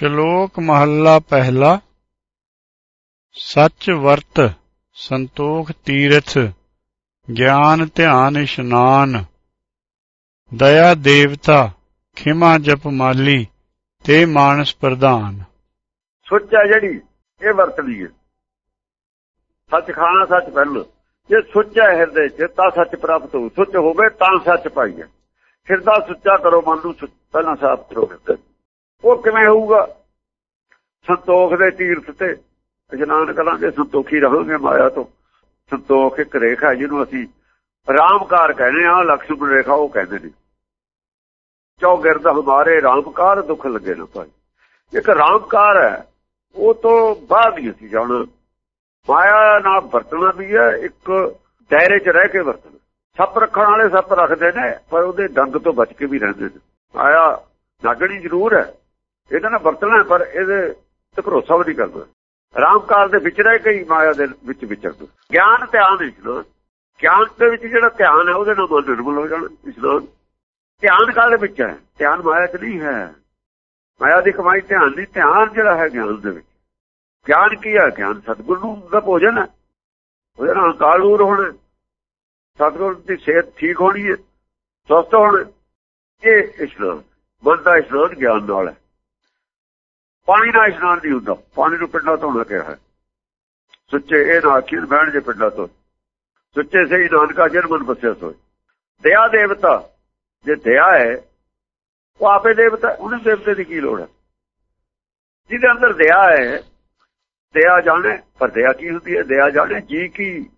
ਸ਼ਲੋਕ ਮਹੱਲਾ ਪਹਿਲਾ, ਸੱਚ ਵਰਤ ਸੰਤੋਖ ਤੀਰਥ, ਗਿਆਨ ਧਿਆਨ ਇਸ਼ਨਾਨ, ਦਇਆ ਦੇਵਤਾ ਖਿਮਾ ਜਪ ਮਾਲੀ, ਤੇ ਮਾਨਸ ਪ੍ਰਧਾਨ। ਸੁੱਚ ਹੈ ਜਿਹੜੀ, ਇਹ ਵਰਤਦੀ ਹੈ। ਸੱਚ ਖਾਣਾ, ਸੱਚ ਪਹਿਲੋ ਜੇ ਸੁੱਚ ਹਿਰਦੇ ਚ, ਤਾਂ ਸੱਚ ਪ੍ਰਾਪਤ ਹੋ। ਸੁੱਚ ਹੋਵੇ, ਤਾਂ ਸੱਚ ਪਾਈਏ ਹਿਰਦਾ ਸੁੱਚਾ ਕਰੋ, ਮਨ ਨੂੰ ਪਹਿਲਾਂ ਸਾਫ਼ ਕਰੋ ਹਿਰਦੇ ਉਹ ਕਿਵੇਂ ਹੋਊਗਾ? ਸੰਤੋਖ ਦੇ ਤੀਰਥ ਤੇ ਇਸ਼ਨਾਨ ਕਰਾਂਗੇ, ਸੰਤੋਖੀ ਰਹਾਂਗੇ ਮਾਇਆ ਤੋਂ। ਸੰਤੋਖ ਇੱਕ ਰੇਖਾ ਜਿਹਨੂੰ ਅਸੀਂ ਰਾਮਕਾਰ ਕਹਿੰਦੇ ਆ ਲਕਸ਼ਮਣ ਰੇਖਾ ਉਹ ਕਹਿੰਦੇ ਨੇ। ਚੌਗਿਰਦ ਹਮਾਰੇ ਰਾਮਕਾਰ ਦੁੱਖ ਲੱਗੇ ਨਾ ਭਾਈ। ਇੱਕ ਰਾਮਕਾਰ ਹੈ, ਉਹ ਤੋਂ ਬਾਅਦ ਹੀ ਅਸੀਂ ਜਾਣਾ। ਮਾਇਆ ਨਾਲ ਵਰਤਣਾ ਵੀ ਹੈ, ਇੱਕ ਦਾਇਰੇ 'ਚ ਰਹਿ ਕੇ ਵਰਤਣਾ। ਸੱਪ ਰੱਖਣ ਵਾਲੇ ਸੱਪ ਰੱਖਦੇ ਨੇ, ਪਰ ਉਹਦੇ ਡੰਗ ਤੋਂ ਬਚ ਕੇ ਵੀ ਰਹਿੰਦੇ ਨੇ। ਮਾਇਆ ਨਾਗਣੀ ਜ਼ਰੂਰ ਹੈ। ਇਹਦਾ ਨਾ ਵਰਤਣਾ ਪਰ ਇਹਦੇ ਤੇ ਭਰੋਸਾ ਵੀ ਨਹੀਂ ਕਰਦਾ। ਰਾਮਕਾਲ ਦੇ ਵਿੱਚ ਰਹਿ ਕੇ ਮਾਇਆ ਦੇ ਵਿੱਚ ਵਿਚਰਦਾ। ਗਿਆਨ ਧਿਆਨ ਇਸ਼ਨਾਨ ਗਿਆਨ ਦੇ ਵਿੱਚ ਜਿਹੜਾ ਧਿਆਨ ਹੈ, ਉਹਦੇ ਨਾਲ ਮਨ ਨਿਰਮਲ ਹੋ ਜਾਣਾ ਇਸ਼ਨਾਨ ਧਿਆਨ ਕਾਲ ਦੇ ਵਿੱਚ ਹੈ? ਧਿਆਨ ਮਾਇਆ 'ਚ ਨਹੀਂ ਹੈ। ਮਾਇਆ ਦੀ ਕਮਾਈ ਧਿਆਨ ਨਹੀਂ ਧਿਆਨ ਜਿਹੜਾ ਹੈ ਗਿਆਨ ਦੇ ਵਿੱਚ। ਗਿਆਨ ਕੀ ਹੈ? ਗਿਆਨ ਸਤਿਗੁਰ ਨੂੰ ਦਾ ਭੋਜਨ ਹੈ। ਉਹਦੇ ਨਾਲ ਕਾਲ ਹੋਣਾ ਸਤਿਗੁਰ ਦੀ ਸਿਹਤ ਠੀਕ ਹੋਣੀ ਹੈ। ਸਵਸਥ ਹੋਣਾ ਇਹ ਇਸ਼ਨਾਨ ਮਨ ਦਾ ਇਸ਼ਨਾਨ ਗਿਆਨ ਨਾਲ ਹੈ। ਪਾਣੀ ਨਾਲ ਇਸ਼ਨਾਨ ਨਹੀਂ ਹੁੰਦਾ। ਪਾਣੀ ਨੂੰ ਪਿੰਡਾਂ ਧੋਣਾ ਕਿਹਾ ਹੈ ਸੁੱਚੇ ਇਹ ਨਾ ਅਖੀਰ ਬਹਿਣ ਜੇ ਪਿੰਡਾਂ ਤੋਂ। ਸੁੱਚੇ ਸਹੀ ਨਾਨਕਾ ਜਨ ਮਨ ਬਸਿਆ ਸੋਏ। ਦਇਆ ਦੇਵਤਾ, ਜੇ ਦਇਆ ਹੈ, ਉਹ ਆਪੇ ਦੇਵਤਾ ਉਹਨੇ ਦੇਵਤੇ ਦੀ ਕੀ ਲੋੜ ਹੈ? ਜਿਹਦੇ ਅੰਦਰ ਦਇਆ ਹੈ, ਦਇਆ ਜਾਣੇ, ਪਰ ਦਇਆ ਕੀ ਹੁੰਦੀ ਹੈ? ਦਇਆ ਜਾਣੇ ਜੀ ਕੀ?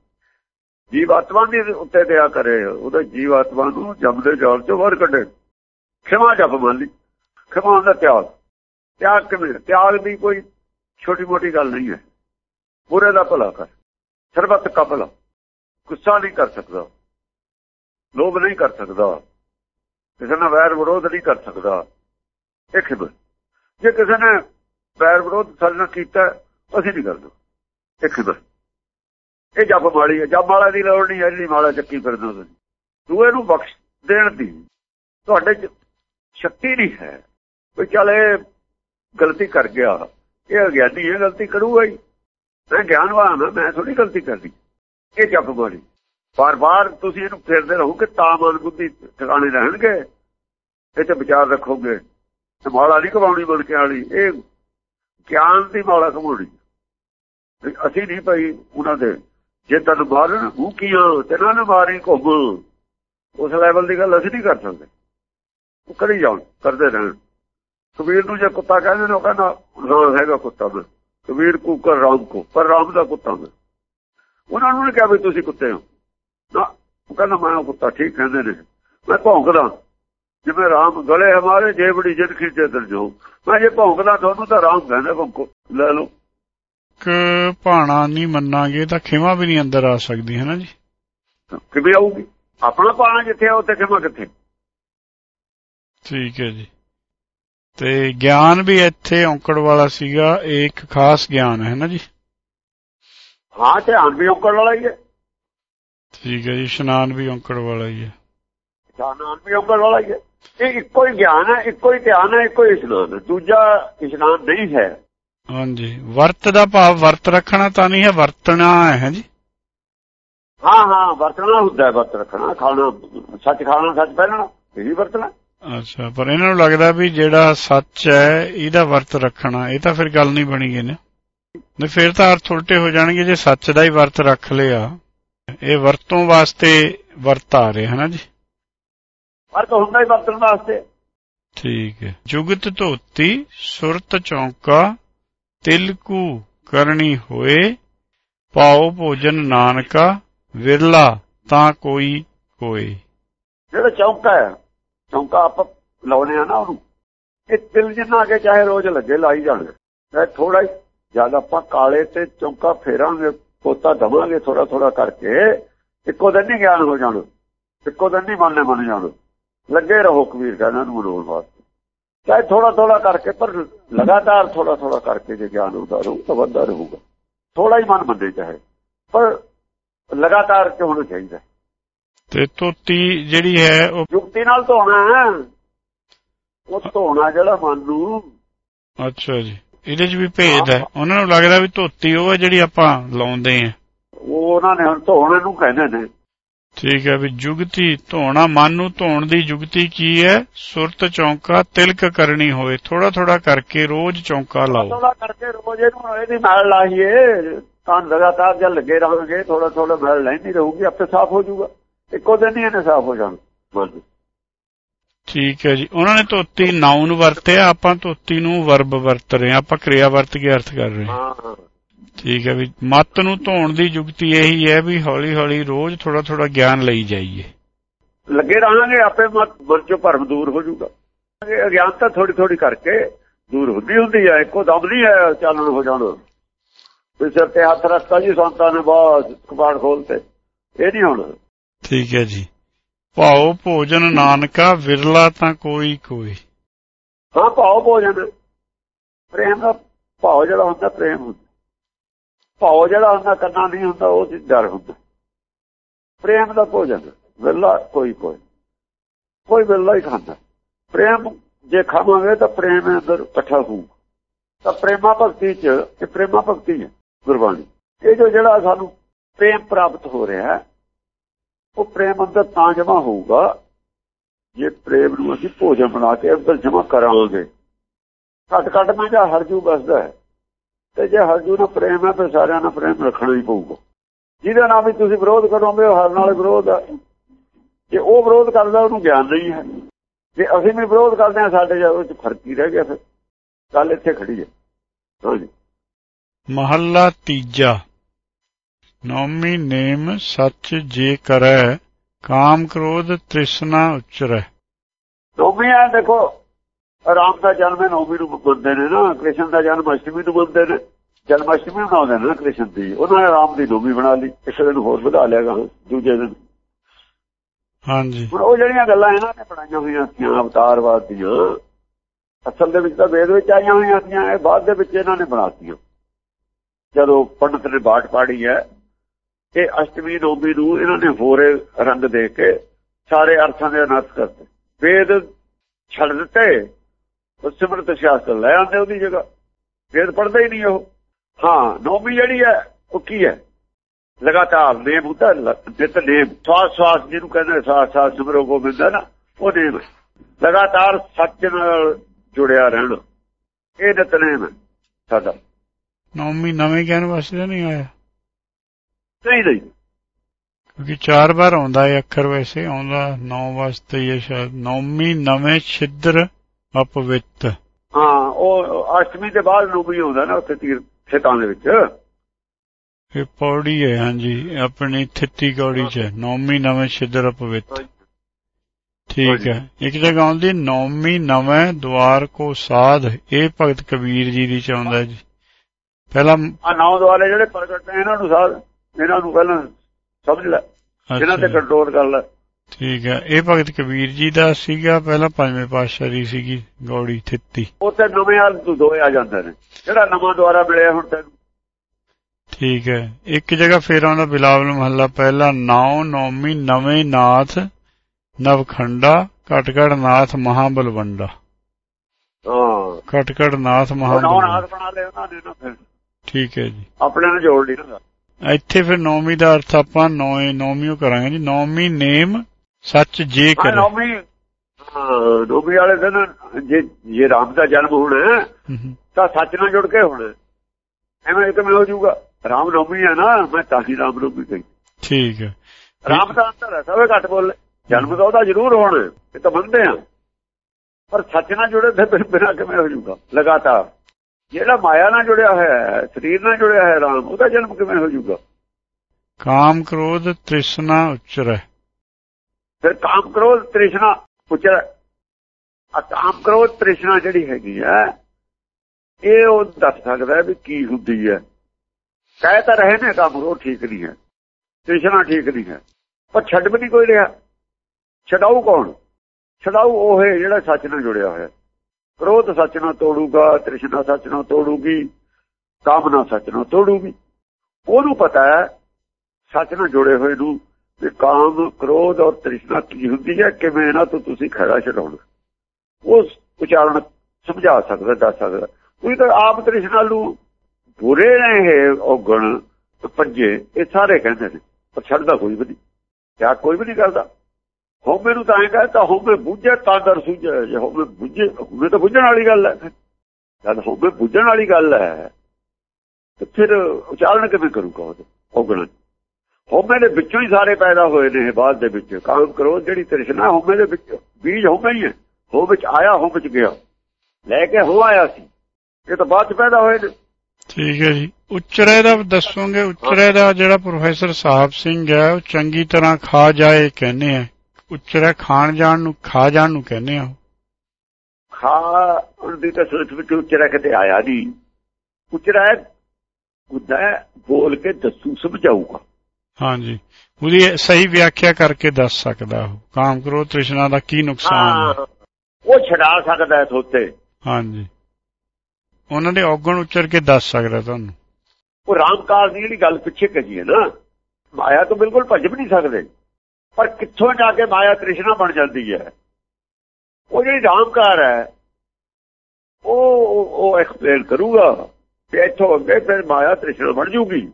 ਜੀਵ ਆਤਮਾ ਦੇ ਉੱਤੇ ਦਇਆ ਕਰੇ, ਉਹਦਾ ਜੀਵਾਤਮਾ ਨੂੰ ਜਮਦੇ ਜਾਲ ਚੋਂ ਬਾਹਰ ਕੱਢੇ। ਖਿਮਾ ਜਪ ਮੰਨ ਲਈ। ਖਿਮਾ ਦਾ ਤਿਆਗ। ਤਿਆਗ ਕਿਵੇਂ ਤਿਆਗ ਦੀ ਕੋਈ ਛੋਟੀ ਮੋਟੀ ਗੱਲ ਨਹੀਂ ਹੈ। ਪੂਰੇ ਦਾ ਭਲਾ ਕਰ, ਸਰਬੱਤ ਕਾ ਭਲਾ। ਗੁੱਸਾ ਨਹੀਂ ਕਰ ਸਕਦਾ। ਲੋਭ ਨਹੀਂ ਕਰ ਸਕਦਾ। ਕਿਸੇ ਨਾਲ ਵੈਰ ਵਿਰੋਧ ਨਹੀਂ ਕਰ ਸਕਦਾ। ਇਹ ਖਿਮਾ ਜੇ ਕਿਸੇ ਨੇ ਵੈਰ ਵਿਰੋਧ ਸਾਡੇ ਨਾਲ ਕੀਤਾ, ਅਸੀਂ ਨਹੀਂ ਕਰਦੇ। ਇਹ ਖਿਮਾ ਇਹ ਜਪ ਮਾਲੀ ਹੈ। ਜਪ ਮਾਲਾ ਦੀ ਲੋੜ ਨਹੀਂ ਹੈ ਮਾਲਾ ਚੱਕੀ ਫਿਰਦੇ ਹੋ ਤੁਸੀਂ। ਦੂਏ ਨੂੰ ਬਖਸ਼ ਦੇਣ ਦੀ। ਤੁਹਾਡੇ ਚ ਸ਼ਕਤੀ ਨਹੀਂ ਹੈ। ਵੀ ਚੱਲ ਇਹ ਗਲਤੀ ਕਰ ਗਿਆ ਇਹ ਅਗਿਆਨੀ ਹੈ, ਗਲਤੀ ਕਰੂਗਾ ਹੀ। ਮੈਂ ਗਿਆਨਵਾਨ ਹਾਂ, ਮੈਂ ਥੋੜੀ ਗਲਤੀ ਕਰਦੀ। ਇਹ ਜਪ ਮਾਲੀ ਬਾਰ-ਬਾਰ ਤੁਸੀਂ ਇਹਨੂੰ ਫੇਰਦੇ ਰਹੋਗੇ ਤਾਂ ਮਨ ਬੁੱਧੀ ਟਿਕਾਣੇ ਰਹਿਣਗੇ। ਇਹ ਤੇ ਵਿਚਾਰ ਰੱਖੋਗੇ। ਤੇ ਮਾਲਾ ਨਹੀਂ ਕਮਾਉਣੀ ਬਣ ਕੇ ਵਾਲੀ। ਇਹ ਗਿਆਨ ਦੀ ਮਾਲਾ ਕਮਾਉਣੀ। ਅਸੀਂ ਨਹੀਂ ਭਾਈ ਉਹਨਾਂ ਦੇ। ਜੇ ਤਨ ਮਾਰਨ ਭੂਕੀਆਂ ਤੇ ਨਾ ਨਾ ਮਾਰੀ ਘੁੰਮ। ਉਸ ਲੈਵਲ ਦੀ ਗੱਲ ਅਸੀਂ ਨਹੀਂ ਕਰ ਸਕਦੇ। ਉਹ ਕਰੀ ਜਾਣ, ਕਰਦੇ ਰਹਿਣ। ਕਬੀਰ ਨੂੰ ਜੇ ਕੁੱਤਾ ਕਹਿੰਦੇ ਨੇ ਉਹ ਕਹਿੰਦਾ ਹਾਂ ਹੈਗਾ ਕੁੱਤਾ ਮੈਂ। ਕਬੀਰ ਕੁਕਰ ਰਾਮ ਕੋ ਪਰ ਰਾਮ ਦਾ ਕੁੱਤਾ ਮੈਂ। ਉਹਨਾਂ ਨੂੰ ਨਹੀਂ ਕਿਹਾ ਵੀ ਤੁਸੀਂ ਕੁੱਤੇ ਹੋ। ਨਾ ਉਹ ਕਹਿੰਦਾ ਮੈਂ ਕੁੱਤਾ ਠੀਕ ਕਹਿੰਦੇ ਨੇ। ਮੈਂ ਭੌਂਕਦਾ। ਜਿਵੇਂ ਰਾਮ ਗਲੇ ਹਮਾਰੇ ਜੇ ਬੜੀ ਜਿੱਦ ਖਿੱਚੇ ਦਰ ਜੋ ਮੈਂ ਜੇ ਭੌਂਕਦਾ ਤੁਹਾਨੂੰ ਤਾਂ ਰਾਮ ਕਹਿੰਦਾ ਭੌਂਕੋ। ਲੈ ਲਓ। ਕਿ ਭਾਣਾ ਨਹੀਂ ਮੰਨਾਂਗੇ ਤਾਂ ਖਿਮਾ ਵੀ ਨਹੀਂ ਅੰਦਰ ਆ ਸਕਦੀ ਹੈ ਨਾ ਜੀ? ਕਿਵੇਂ ਆਊਗੀ? ਆਪਣਾ ਪਾਣਾ ਜਿੱਥੇ ਆ ਉੱਥੇ ਖਿਮਾ ਕਿੱਥੇ? ਠੀਕ ਹੈ ਜੀ। ਤੇ ਗਿਆਨ ਵੀ ਇੱਥੇ ਔਂਕੜ ਵਾਲਾ ਸੀਗਾ ਇਹ ਇੱਕ ਖਾਸ ਗਿਆਨ ਹੈ ਨਾ ਜੀ? ਹਾਂ ਧਿਆਨ ਵੀ ਔਕੜ ਵਾਲਾ ਹੀ ਹੈ। ਠੀਕ ਹੈ ਜੀ ਇਸ਼ਨਾਨ ਵੀ ਔਂਕੜ ਵਾਲਾ ਹੀ ਹੈ। ਧਿਆਨ ਵੀ ਔਕੜ ਵਾਲਾ ਹੀ ਹੈ। ਇਹ ਇੱਕੋ ਹੀ ਗਿਆਨ ਹੈ ਇੱਕੋ ਹੀ ਧਿਆਨ ਹੈ ਇੱਕੋ ਹੀ ਇਸ਼ਨਾਨ ਹੈ। ਦੂਜਾ ਇਸ਼ਨਾਨ ਨਹੀਂ ਹੈ। ਹਾਂਜੀ ਵਰਤ ਦਾ ਭਾਵ ਵਰਤ ਰੱਖਣਾ ਤਾਂ ਨਹੀਂ ਹੈ ਵਰਤਣਾ ਹੈ ਜੀ? ਹਾਂ ਹਾਂ ਵਰਤਣਾ ਹੁੰਦਾ ਹੈ ਵਰਤ ਰੱਖਣਾ। ਖਾਣਾ ਸੱਚ ਖਾਣਾ ਸੱਚ ਪਹਿਲਣਾ ਇਹ ਵੀ ਵਰਤਣਾ। ਅੱਛਾ ਪਰ ਇਹਨਾਂ ਨੂੰ ਲੱਗਦਾ ਵੀ ਜਿਹੜਾ ਸੱਚ ਹੈ ਇਹਦਾ ਵਰਤ ਰੱਖਣਾ ਇਹ ਤਾਂ ਫਿਰ ਗੱਲ ਨਹੀਂ ਬਣੀ ਗਈ ਨਾ ਨਹੀਂ ਫਿਰ ਤਾਂ ਅਰਥ ਉਲਟੇ ਹੋ ਜਾਣਗੇ ਜੇ ਸੱਚ ਦਾ ਹੀ ਵਰਤ ਰੱਖ ਲਿਆ। ਇਹ ਵਰਤੋਂ ਵਾਸਤੇ ਵਰਤ ਆ ਰਹੇ ਹਨਾ ਜੀ? ਵਰਤ ਹੁੰਦਾ ਹੀ ਵਰਤਣ ਵਾਸਤੇ। ਠੀਕ ਹੈ। ਜੁਗਤ ਧੋਤੀ ਸੁਰਤ ਚੌਂਕਾ ਤਿਲਕੂ ਕਰਨੀ ਹੋਏ ਪਾਉ ਭੋਜਨ ਨਾਨਕਾ ਵਿਰਲਾ ਤਾਂ ਕੋਈ ਹੋਏ। ਜਿਹੜਾ ਚੌਂਕਾ ਹੈ ਚੌਂਕਾ ਆਪਾਂ ਲਾਉਨੇ ਆ ਨਾ ਉਹਨੂੰ। ਇਹ ਤਿਲ ਜਿੰਨਾ ਕੇ ਚਾਹੇ ਰੋਜ਼ ਲੱਗੇ, ਲਾਈ ਜਾਣ। ਇਹ ਥੋੜਾ ਹੀ, ਜਦ ਆਪਾਂ ਕਾਲੇ ਤੇ ਚੌਂਕਾ ਫੇਰਾਂਗੇ, ਪੋਤਾ ਦਵਾਂਗੇ ਥੋੜਾ ਥੋੜਾ ਕਰਕੇ, ਇੱਕੋ ਦਿਨ ਨਹੀਂ ਗਿਆਨ ਹੋ ਜਾਣਾ। ਇੱਕੋ ਦਿਨ ਨਹੀਂ ਮੰਨਨੇ ਬਣ ਜਾਣਾ। ਲੱਗੇ ਰਹੋ ਕਬੀਰ ਕਹਿੰਦਾ ਨੂੰ ਮਨੋਲ ਵਾਸਤੇ। ਚਾਹੇ ਥੋੜਾ ਥੋੜਾ ਕਰਕੇ, ਪਰ ਲਗਾਤਾਰ ਥੋੜਾ ਥੋੜਾ ਕਰਕੇ ਜੇ ਗਿਆਨ ਹੁੰਦਾ, ਰਹੂ ਤਾਂ ਵੱਧਦਾ ਰਹੂਗਾ। ਥੋੜਾ ਹੀ ਮਨ ਮੰਨੇ ਚਾਹੇ। ਪਰ ਲਗਾਤਾਰ ਚ ਹੋਣਾ ਚਾਹੀਦਾ? ਤੇ ਧੋਤੀ ਜਿਹੜੀ ਹੈ ਉਹ ਯੁਕਤੀ ਨਾਲ ਧੋਣਾ ਹੈ। ਉਹ ਧੋਣਾ ਜਿਹੜਾ ਮਨ ਨੂੰ ਅੱਛਾ ਜੀ। ਇਹਦੇ 'ਚ ਵੀ ਭੇਦ ਹੈ। ਉਹਨਾਂ ਨੂੰ ਲੱਗਦਾ ਵੀ ਧੋਤੀ ਉਹ ਹੈ ਜਿਹੜੀ ਆਪਾਂ ਲਾਉਂਦੇ ਆ ਉਹ ਉਹਨਾਂ ਨੇ ਹੁਣ ਧੋਣ ਨੂੰ ਕਹਿੰਦੇ ਨੇ। ਠੀਕ ਹੈ ਵੀ ਜੁਗਤੀ ਧੋਣਾ ਮਨ ਨੂੰ ਧੋਣ ਦੀ ਜੁਗਤੀ ਕੀ ਹੈ? ਸੁਰਤ ਚੌਂਕਾ ਤਿਲਕ ਕਰਨੀ ਹੋਏ ਥੋੜਾ ਥੋੜਾ ਕਰਕੇ ਰੋਜ਼ ਚੌਂਕਾ ਲਾਓ। ਥੋੜਾ ਕਰਕੇ ਰੋਜ਼ ਇਹਨੂੰ ਇਹਦੀ ਮੈਲ ਲਾਹੀਏ। ਤਾਂ ਲਗਾਤਾਰ ਜਦ ਲੱਗੇ ਰਹਾਂਗੇ। ਥੋੜਾ ਥੋੜਾ ਮੈਲ ਲੈਣੀ ਰਹੂਗੀ। ਆਪੇ ਸਾਫ਼ ਹੋ ਜਾਊਗਾ। ਇੱਕੋ ਦਿਨ ਹੀ ਇਹਨੇ ਸਾਫ਼ ਹੋ ਜਾਣਾ। ਬਸ ਠੀਕ ਹੈ ਜੀ। ਉਹਨਾਂ ਨੇ ਧੋਤੀ ਨਾਉਨ ਵਰਤਿਆ ਆਪਾਂ ਧੋਤੀ ਨੂੰ ਵਰਬ ਵਰਤ ਰਹੇ ਹਾਂ। ਆਪਾਂ ਕਿਰਿਆ ਵਰਤ ਕੇ ਅਰਥ ਕਰ ਰਹੇ ਹਾਂ। ਠੀਕ ਹੈ ਵੀ ਮਤ ਨੂੰ ਧੋਣ ਦੀ ਜੁਗਤੀ ਇਹੀ ਹੈ ਵੀ ਹੌਲੀ ਹੌਲੀ ਰੋਜ਼ ਥੋੜਾ ਥੋੜਾ ਗਿਆਨ ਲਈ ਜਾਈਏ। ਲੱਗੇ ਰਹਾਂਗੇ ਆਪੇ ਮਨ ਮਨ ਚੋਂ ਭਰਮ ਦੂਰ ਹੋ ਜਾਊਗਾ। ਇਹ ਅਗਿਆਨਤਾ ਥੋੜੀ ਥੋੜੀ ਕਰਕੇ ਦੂਰ ਹੁੰਦੀ ਹੁੰਦੀ ਹੈ ਇੱਕੋ ਦਮ ਨਹੀਂ ਹੈ ਚਾਲਣ ਹੋ ਜਾਣਾ। ਵੀ ਸਿਰ ਤੇ ਹੱਥ ਰੱਖਤਾ ਜੀ ਸੰਤਾਂ ਨੇ ਬਾਅਦ ਕਪਾੜ ਖੋਲਤੇ ਇਹ ਨਹੀਂ ਹੋਣਾ। ਠੀਕ ਹੈ ਜੀ। ਭਾਉ ਭੋਜਨ ਨਾਨਕਾ ਵਿਰਲਾ ਤਾਂ ਕੋਈ ਕੋਈ। ਹਾਂ ਭਾਵ ਭੋਜਨ। ਪ੍ਰੇਮ ਦਾ ਭਾਵ ਜਿਹੜਾ ਹੁੰਦਾ, ਪ੍ਰੇਮ ਹੁੰਦਾ। ਭਾਵ ਜਿਹੜਾ ਹੁੰਦਾ ਕਰਨਾ ਨਹੀਂ ਹੁੰਦਾ, ਉਹ ਡਰ ਹੁੰਦਾ। ਪ੍ਰੇਮ ਦਾ ਭੋਜਨ, ਵਿਰਲਾ ਕੋਈ ਕੋਈ। ਕੋਈ ਵਿਰਲਾ ਹੀ ਖਾਂਦਾ। ਪ੍ਰੇਮ ਜੇ ਖਾਵਾਂਗੇ ਤਾਂ ਪ੍ਰੇਮ ਅੰਦਰ ਇਕੱਠਾ ਹੋਊ ਤਾਂ ਪ੍ਰੇਮਾ ਭਗਤੀ ਚ, ਇਹ ਪ੍ਰੇਮਾ ਭਗਤੀ ਹੈ ਗੁਰਬਾਣੀ। ਇਹ ਜੋ ਜਿਹੜਾ ਸਾਨੂੰ ਪ੍ਰੇਮ ਪ੍ਰਾਪਤ ਹੋ ਰਿਹਾ ਹੈ ਉਹ ਪ੍ਰੇਮ ਅੰਦਰ ਤਾਂ ਜਮਾ ਹੋਊਗਾ, ਜੇ ਪ੍ਰੇਮ ਨੂੰ ਅਸੀਂ ਭੋਜਨ ਬਣਾ ਕੇ ਅੰਦਰ ਜਮਾ ਕਰਾਂਗੇ। ਘਟ ਘਟ ਮੈਂ ਜਾਂ ਹਰਜੂ ਬਸਦਾ ਹੈ। ਤੇ ਜੇ ਹਰਜੂ ਨਾਲ ਪ੍ਰੇਮ ਹੈ, ਫਿਰ ਸਾਰਿਆਂ ਨਾਲ ਪ੍ਰੇਮ ਰੱਖਣਾ ਹੀ ਪਊਗਾ। ਜਿਹਦੇ ਨਾਲ ਵੀ ਤੁਸੀਂ ਵਿਰੋਧ ਕਰੋਗੇ, ਉਹ ਹਰ ਨਾਲ ਵਿਰੋਧ ਹੈ ਜੇ ਉਹ ਵਿਰੋਧ ਕਰਦਾ, ਉਹਨੂੰ ਗਿਆਨ ਨਹੀਂ ਹੈ। ਜੇ ਅਸੀਂ ਵੀ ਵਿਰੋਧ ਕਰਦੇ ਹਾਂ, ਸਾਡੇ ਜਾਂ ਉਹ ਚ ਫ਼ਰਕ ਹੀ ਰਹਿ ਗਿਆ ਫਿਰ। ਗੱਲ ਇੱਥੇ ਖੜੀ ਹੈ। ਹਾਂਜੀ। ਮਹੱਲਾ ਤੀਜਾ। ਨੌਮੀ ਨੇਮ ਸੱਚ ਜੇ ਕਰੈ ਕਾਮ ਕ੍ਰੋਧ ਤ੍ਰਿਸ਼ਨਾ ਉਚਰੈ। ਨੌਮੀ ਆ ਦੇਖੋ ਰਾਮ ਦਾ ਜਨਮ ਨੌਮੀ ਨੂੰ ਮੰਨਦੇ ਨੇ ਨਾ ਕ੍ਰਿਸ਼ਨ ਦਾ ਜਨਮ ਅਸ਼ਟਮੀ ਨੂੰ ਮੰਨਦੇ ਨੇ ਜਨਮ ਅਸ਼ਟਮੀ ਨੇ ਨਾ ਕ੍ਰਿਸ਼ਨ ਦੀ। ਉਹਨਾਂ ਨੇ ਰਾਮ ਦੀ ਨੌਮੀ ਬਣਾ ਲਈ ਇੱਕ ਦਿਨ ਹੋਰ ਵਧਾ ਲਿਆਗਾ ਦੂਜੇ ਦਿਨ। ਹਾਂਜੀ। ਉਹ ਜਿਹੜੀਆਂ ਗੱਲਾਂ ਇਹਨਾਂ ਨੇ ਬਣਾਈਆਂ ਹੋਈਆਂ ਸੀ ਅਵਤਾਰਵਾਦ ਦੀਆਂ ਅਸਲ ਦੇ ਵਿੱਚ ਤਾਂ ਵੇਦ ਵਿੱਚ ਆਈਆਂ ਹੋਈਆਂ ਸੀ ਇਹ ਬਾਅਦ ਦੇ ਵਿੱਚ ਇਹਨਾਂ ਨੇ ਬਣਾਤੀਆਂ। ਜਦੋਂ ਪੰਡਤ ਨੇ ਬਾਟ ਪਾੜੀ ਹੈ ਇਹ ਅਸ਼ਟਮੀ ਨੌਮੀ ਨੂੰ ਇਹਨਾਂ ਨੇ ਹੋਰੇ ਰੰਗ ਦੇ ਕੇ ਸਾਰੇ ਅਰਥਾਂ ਦੇ ਅਨਰਥ ਕਰਤੇ। ਵੇਦ ਛੱਡ ਦਿੱਤੇ ਸਿਮਰਤ ਸ਼ਾਸਤਰ ਲੈ ਆਉਂਦੇ ਉਹਦੀ ਜਗ੍ਹਾ। ਵੇਦ ਪੜ੍ਹਦੇ ਹੀ ਨਹੀਂ ਉਹ। ਹਾਂ ਨੌਮੀ ਜਿਹੜੀ ਹੈ, ਉਹ ਕੀ ਹੈ? ਲਗਾਤਾਰ ਨੇਮ ਹੁੰਦਾ ਨਿਤ ਨੇਮ। ਸਵਾਸ ਸਵਾਸ ਜਿਹਨੂੰ ਕਹਿੰਦੇ ਸਾਥ ਸਾਥ ਸਿਮਰੋ ਗੋਬਿੰਦ ਨਾ, ਉਹ ਨੇਮ ਲਗਾਤਾਰ ਸੱਚ ਨਾਲ ਜੁੜਿਆ ਰਹਿਣਾ, ਇਹ ਨਿਤ ਨੇਮ ਸਾਡਾ। ਨੌਮੀ ਨਵੇਂ ਗਿਆਨ ਵਾਸਤੇ ਤਾਂ ਨਹੀਂ ਆਇਆ। ਨਹੀਂ ਨਹੀਂ। ਕਿਉਂਕਿ ਚਾਰ ਵਾਰ ਆਉਂਦਾ ਹੈ ਅੱਖਰ ਵੈਸੇ ਆਉਂਦਾ ਨੌ ਵਾਸਤੇ ਹੀ ਸ਼ਾਇਦ। ਨੌਮੀ ਨਵੇਂ ਛਿੱਦਰ ਅਪਵਿੱਤ। ਹਾਂ ਉਹ ਅਸ਼ਟਮੀ ਦੇ ਬਾਅਦ ਨੌਮੀ ਆਉਂਦਾ ਨਾ ਉੱਥੇ ਤੀਰ ਖੇਤਾਂ ਦੇ ਵਿੱਚ। ਇਹ ਪੌੜੀ ਹੈ ਹਾਂਜੀ। ਆਪਣੀ ਥਿੱਤੀ ਕੌੜੀ ਚ। ਨੌਮੀ ਨਵੇਂ ਛਿੱਦਰ ਅਪਵਿੱਤ। ਠੀਕ ਹੈ। ਇੱਕ ਜਗ੍ਹਾ ਆਉਂਦੀ ਨੌਮੀ ਨਵੇਂ ਦਵਾਰ ਕੋ ਸਾਧ। ਇਹ ਭਗਤ ਕਬੀਰ ਜੀ ਦੀ ਚ ਆਉਂਦਾ ਹੈ ਜੀ। ਪਹਿਲਾ ਆ ਨੌ ਦੁਆਲੇ ਜਿਹੜੇ ਪ੍ਰਗਟ ਨੇ ਇਹਨਾਂ ਨੂੰ ਸਾਧ ਇਹਨਾਂ ਨੂੰ ਪਹਿਲਾਂ ਸਮਝ ਲੈ ਇਹਨਾਂ ਤੇ ਕੰਟਰੋਲ ਕਰ ਲੈ। ਠੀਕ ਹੈ। ਇਹ ਭਗਤ ਕਬੀਰ ਜੀ ਦਾ ਸੀਗਾ ਪਹਿਲਾਂ ਪੰਜਵੇਂ ਪਾਤਸ਼ਾਹ ਦੀ ਸੀਗੀ ਗੌੜੀ ਥਿੱਤੀ। ਉੱਥੇ ਨਵੇਂ ਹਾਲ ਤੋਂ ਦੋਏ ਆ ਜਾਂਦੇ ਨੇ। ਜਿਹੜਾ ਨਵਾਂ ਦੁਆਰਾ ਮਿਲਿਆ ਹੁਣ ਤੈਨੂੰ ਠੀਕ ਹੈ। ਇੱਕ ਜਗ੍ਹਾ ਫੇਰ ਆਉਂਦਾ ਬਿਲਾਵਲ ਮਹੱਲਾ ਪਹਿਲਾ ਨੌ ਨੌਮੀ ਨਵੇਂ ਨਾਥ ਨਵਖੰਡਾ ਕਟਕੜ ਨਾਥ ਮਹਾਬਲਵੰਡਾ। ਹਾਂ। ਕਟਕੜ ਨਾਥ ਉਹ ਨੌ ਮਹਾਬਲਵੰਡਾ। ਨਾਥ ਬਣਾ ਉਹਨਾਂ ਨੇ ਨਾ ਫਿਰ। ਠੀਕ ਹੈ ਜੀ। ਆਪਣੇ ਨਾਲ ਜੋੜ ਲਈ ਨਾ ਇੱਥੇ ਫਿਰ ਨੌਵੀਂ ਦਾ ਅਰਥ ਆਪਾਂ ਨੌਵੇਂ ਨੌਵੀਂ ਕਰਾਂਗੇ ਜੀ। ਨੌਵੀਂ ਨੇਮ ਸੱਚ ਜੇ ਹਾਂ ਕਰੇ। ਨੌਵੀਂ ਹਾਂ ਨੌਵੀਂ ਵਾਲੇ ਦਿਨ ਜੇ ਜੇ ਰਾਮ ਦਾ ਜਨਮ ਹੋਣਾ ਹੈ, ਤਾਂ ਸੱਚ ਨਾਲ ਜੁੜ ਕੇ ਹੋਣਾ। ਐਵੇਂ ਕਿਵੇਂ ਹੋ ਜਾਊਗਾ ਰਾਮ ਨੌਮੀ ਹੈ ਨਾ ਮੈਂ ਤਾਂ ਹੀ ਰਾਮ ਨੌਮੀ ਕਹੀ। ਠੀਕ ਹੈ। ਰਾਮ ਦਾ ਅੰਤਰ ਹੈ ਸਭੇ ਘੱਟ ਬੋਲੇ। ਜਨਮ ਤਾਂ ਉਹਦਾ ਜ਼ਰੂਰ ਹੋਣਾ ਇਹ ਤਾਂ ਮੰਨਦੇ ਆ। ਪਰ ਸੱਚ ਨਾਲ ਜੁੜੇ ਤੇ ਫਿਰ ਬਿਨਾਂ ਕਿਵੇਂ ਹੋ ਜਾਊਗਾ ਲਗਾਤਾਰ। ਜਿਹੜਾ ਮਾਇਆ ਨਾਲ ਜੁੜਿਆ ਹੋਇਆ ਹੈ ਸਰੀਰ ਨਾਲ ਜੁੜਿਆ ਹੈ ਰਾਮ ਉਹਦਾ ਜਨਮ ਕਿਵੇਂ ਹੋ ਜਾਊਗਾ? ਕਾਮ ਕ੍ਰੋਧ ਤ੍ਰਿਸ਼ਨਾ ਉਚਰੈ। ਫਿਰ ਕਾਮ ਕ੍ਰੋਧ ਤ੍ਰਿਸ਼ਨਾ ਉਚਰ। ਆ ਕਾਮ ਕ੍ਰੋਧ ਤ੍ਰਿਸ਼ਨਾ ਜਿਹੜੀ ਹੈਗੀ ਹੈ ਇਹ ਉਹ ਦੱਸ ਸਕਦਾ ਵੀ ਕੀ ਹੁੰਦੀ ਹੈ। ਕਹਿ ਤਾਂ ਰਹੇ ਨੇ ਕੰਮ ਉਹ ਠੀਕ ਨਹੀਂ ਹੈ ਤ੍ਰਿਸ਼ਨਾ ਠੀਕ ਨਹੀਂ ਹੈ ਪਰ ਛੱਡ ਵੀ ਨਹੀਂ ਕੋਈ ਰਿਹਾ। ਛਡਾਊ ਕੌਣ? ਛਡਾਊ ਉਹ ਹੈ ਜਿਹੜਾ ਸੱਚ ਨਾਲ ਜੁੜਿਆ ਹੋਇਆ। ਕ੍ਰੋਧ ਸੱਚ ਨਾਲ ਤੋੜੂਗਾ, ਤ੍ਰਿਸ਼ਨਾ ਸੱਚ ਨਾਲ ਤੋੜੂਗੀ, ਕਾਮਨਾ ਸੱਚ ਨਾਲ ਤੋੜੂਗੀ। ਉਹਨੂੰ ਪਤਾ ਹੈ, ਸੱਚ ਨਾਲ ਜੁੜੇ ਹੋਏ ਨੂੰ ਵੀ ਕਾਮ, ਕ੍ਰੋਧ ਔਰ ਤ੍ਰਿਸ਼ਨਾ ਕੀ ਹੁੰਦੀ ਹੈ, ਕਿਵੇਂ ਇਹਨਾਂ ਤੋਂ ਤੁਸੀਂ ਖੜਾ ਛਡਾਉਣਾ। ਉਸ ਉਚਾਰਨ ਸਮਝਾ ਸਕਦਾ, ਦੱਸ ਸਕਦਾ। ਕੋਈ ਤਾਂ ਆਪ ਤ੍ਰਿਸ਼ਨਾ ਨੂੰ ਬੁਰੇ ਨੇ ਇਹ ਔਗਣ ਪੰਜੇ ਇਹ ਸਾਰੇ ਕਹਿੰਦੇ ਨੇ, ਪਰ ਛੱਡਦਾ ਕੋਈ ਵੀ ਨਹੀਂ। ਕਿਆ ਕੋਈ ਵੀ ਨਹੀਂ ਕਰਦਾ। ਹੋਮੇ ਨੂੰ ਤਾਂ ਐ ਕਹਿੰਦਾ ਹੋਮੇ ਬੁੱਝੇ ਤਾਂ ਦਰ ਸੁਝੇ ਜੇ ਹੋਮੇ ਬੁੱਝੇ ਹੋਮੇ ਤਾਂ ਬੁੱਝਣ ਵਾਲੀ ਗੱਲ ਹੈ। ਜਦ ਹੋਮੇ ਬੁੱਝਣ ਵਾਲੀ ਗੱਲ ਹੈ, ਤੇ ਫਿਰ ਉਚਾਰਨ ਕਿਵੇਂ ਕਰੂਗਾ ਕਹੋ ਔਗਣ ਹੋਮੇ ਦੇ ਵਿੱਚੋਂ ਹੀ ਸਾਰੇ ਪੈਦਾ ਹੋਏ ਨੇ ਬਾਅਦ ਦੇ ਵਿੱਚ। ਕਾਮ ਕਰੋ, ਜਿਹੜੀ ਤ੍ਰਿਸ਼ਨਾ ਹੋਮੇ ਦੇ ਵਿੱਚ, ਬੀਜ ਹੋਮੇ ਹੀ ਹੈ। ਹੋ ਵਿੱਚ ਆਇਆ ਹੋ ਵਿੱਚ ਗਿਆ। ਲੈ ਕੇ ਹੋ ਆਇਆ ਸੀ। ਇਹ ਤਾਂ ਬਾਅਦ ਚ ਪੈਦਾ ਹੋਏ ਨੇ। ਠੀਕ ਹੈ ਜੀ। ਉਚਰੇ ਦਾ ਦੱਸੋਗੇ, ਉਚਰੇ ਦਾ ਜਿਹੜਾ ਪ੍ਰੋਫੈਸਰ ਸਾਹਿਬ ਸਿੰਘ ਹੈ, ਉਹ ਚੰਗੀ ਤਰ੍ਹਾਂ ਖਾ ਜਾਏ, ਕਹਿੰਦੇ ਆ। ਉਚਰਾ ਖਾਣ ਜਾਣ ਨੂੰ ਖਾ ਜਾਣ ਨੂੰ ਕਹਿੰਦੇ ਆ ਖਾ ਉਹਦੀ ਤਾਂ ਸੋਚ ਵਿੱਚ ਉਚਰਾ ਕਿਤੇ ਆਇਆ ਨਹੀਂ ਉਚਰਾ ਉਹਦਾ ਬੋਲ ਕੇ ਦੱਸੂ ਸਮਝਾਊਗਾ। ਹਾਂਜੀ। ਉਹਦੀ ਸਹੀ ਵਿਆਖਿਆ ਕਰਕੇ ਦੱਸ ਸਕਦਾ ਉਹ। ਕਾਮ ਕਰੋ ਤ੍ਰਿਸ਼ਨਾ ਦਾ ਕੀ ਨੁਕਸਾਨ ਹੈ? ਉਹ ਛਡਾ ਸਕਦਾ ਹੈ ਥੋਤੇ ਹਾਂਜੀ। ਉਹਨਾਂ ਦੇ ਔਗਣ ਉਚਰ ਕੇ ਦੱਸ ਸਕਦਾ ਤੁਹਾਨੂੰ। ਉਹ ਰਾਮਕਾਲ ਦੀ ਜਿਹੜੀ ਗੱਲ ਪਿੱਛੇ ਕਹੀ ਹੈ ਨਾ ਮਾਇਆ ਤੋਂ ਬਿਲਕੁਲ ਭੱਜ ਵੀ ਨਹੀਂ ਸਕਦੇ। ਪਰ ਕਿੱਥੋਂ ਜਾ ਕੇ ਮਾਇਆ ਤ੍ਰਿਸ਼ਨਾ ਬਣ ਜਾਂਦੀ ਹੈ? ਉਹ ਜਿਹੜੀ ਰਾਮਕਾਰ ਹੈ ਉਹ ਉਹ ਐਕਸਪਲੇਨ ਕਰੂਗਾ ਤੇ ਇੱਥੋਂ ਅੱਗੇ ਫਿਰ ਮਾਇਆ ਤ੍ਰਿਸ਼ਨਾ ਬਣ ਜੂਗੀ।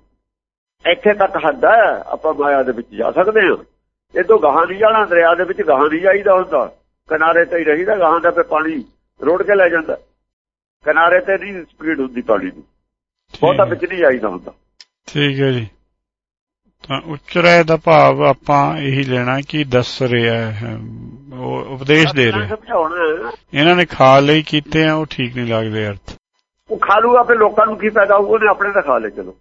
ਇੱਥੇ ਤੱਕ ਹੱਦ ਹੈ ਆਪਾਂ ਮਾਇਆ ਦੇ ਵਿੱਚ ਜਾ ਸਕਦੇ ਹਾਂ। ਇਹ ਤੋਂ ਗਾਹਾਂ ਨਹੀਂ ਜਾਣਾ ਦਰਿਆ ਦੇ ਵਿੱਚ ਗਾਹਾਂ ਨਹੀਂ ਜਾਈਦਾ ਹੁੰਦਾ। ਕਿਨਾਰੇ ਤੇ ਹੀ ਰਹੀਦਾ ਗਾਹਾਂ ਦਾ ਫੇ ਪਾਣੀ ਰੋੜ ਕੇ ਲੈ ਜਾਂਦਾ। ਕਿਨਾਰੇ ਤੇ ਨਹੀਂ ਸਪੀਡ ਹੁੰਦੀ ਪਾਣੀ ਦੀ। ਬਹੁਤਾ ਵਿੱਚ ਨਹੀਂ ਜਾਈਦਾ ਹੁੰਦਾ। ਠੀਕ ਹੈ ਜੀ। ਤਾਂ ਉਚਰੇ ਦਾ ਭਾਵ ਆਪਾਂ ਇਹੀ ਲੈਣਾ ਕਿ ਦੱਸ ਰਿਹਾ ਹੈ ਉਹ ਉਪਦੇਸ਼ ਦੇ ਰਿਹਾ ਇਹਨਾਂ ਨੇ ਖਾ ਲਈ ਕੀਤੇ ਆ ਉਹ ਠੀਕ ਨਹੀਂ ਲੱਗਦੇ ਅਰਥ। ਉਹ ਖਾ ਲੂਗਾ ਫਿਰ ਲੋਕਾਂ ਨੂੰ ਕੀ ਫਾਇਦਾ ਹੋਊਗਾ ਉਹਨੇ ਆਪਣੇ ਦਾ ਖਾ ਲੇ ਚਲੋ।